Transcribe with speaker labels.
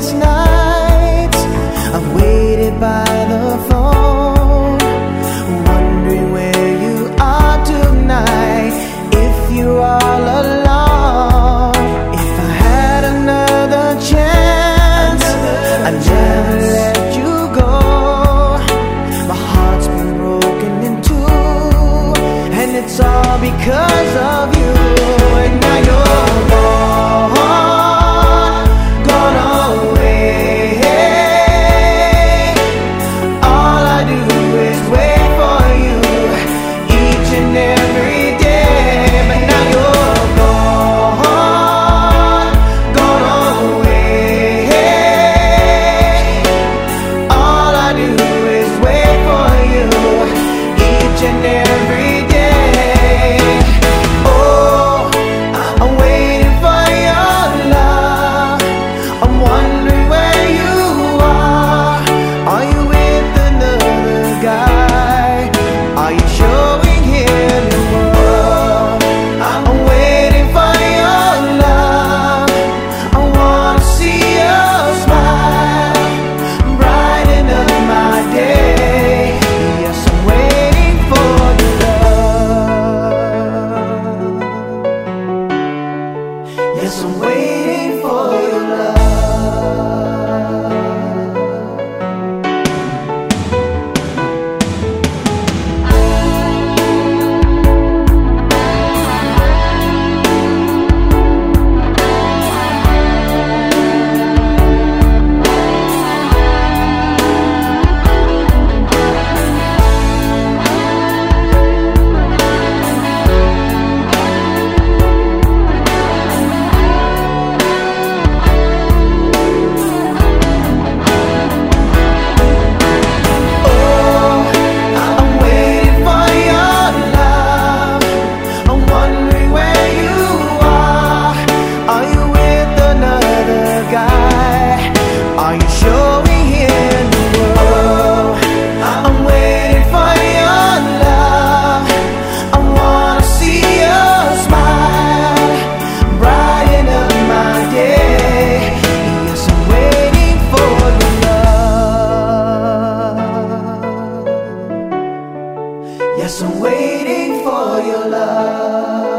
Speaker 1: sleepless nights I've waited by the phone. Yes, I'm waiting for your love.